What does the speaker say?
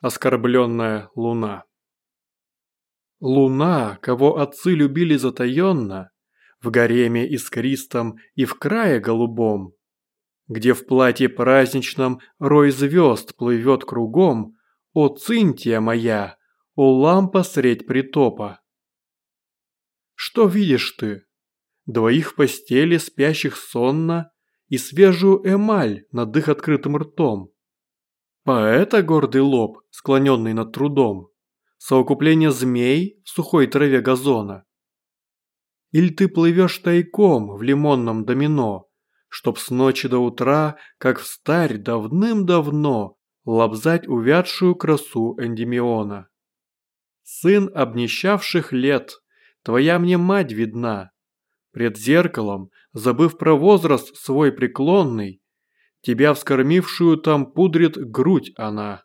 Оскорбленная луна. Луна, кого отцы любили затаенно, В гареме искристом и в крае голубом, Где в платье праздничном рой звезд плывет кругом, О, Цинтия моя, о, лампа средь притопа! Что видишь ты? Двоих в постели, спящих сонно, И свежую эмаль над их открытым ртом. Поэта гордый лоб, склоненный над трудом, совокупление змей в сухой траве газона. Или ты плывешь тайком в лимонном домино, чтоб с ночи до утра, как в старь давным-давно, лобзать увядшую красу Эндимиона. Сын обнищавших лет, твоя мне мать видна. Пред зеркалом, забыв про возраст свой преклонный, Тебя вскормившую там пудрит грудь она.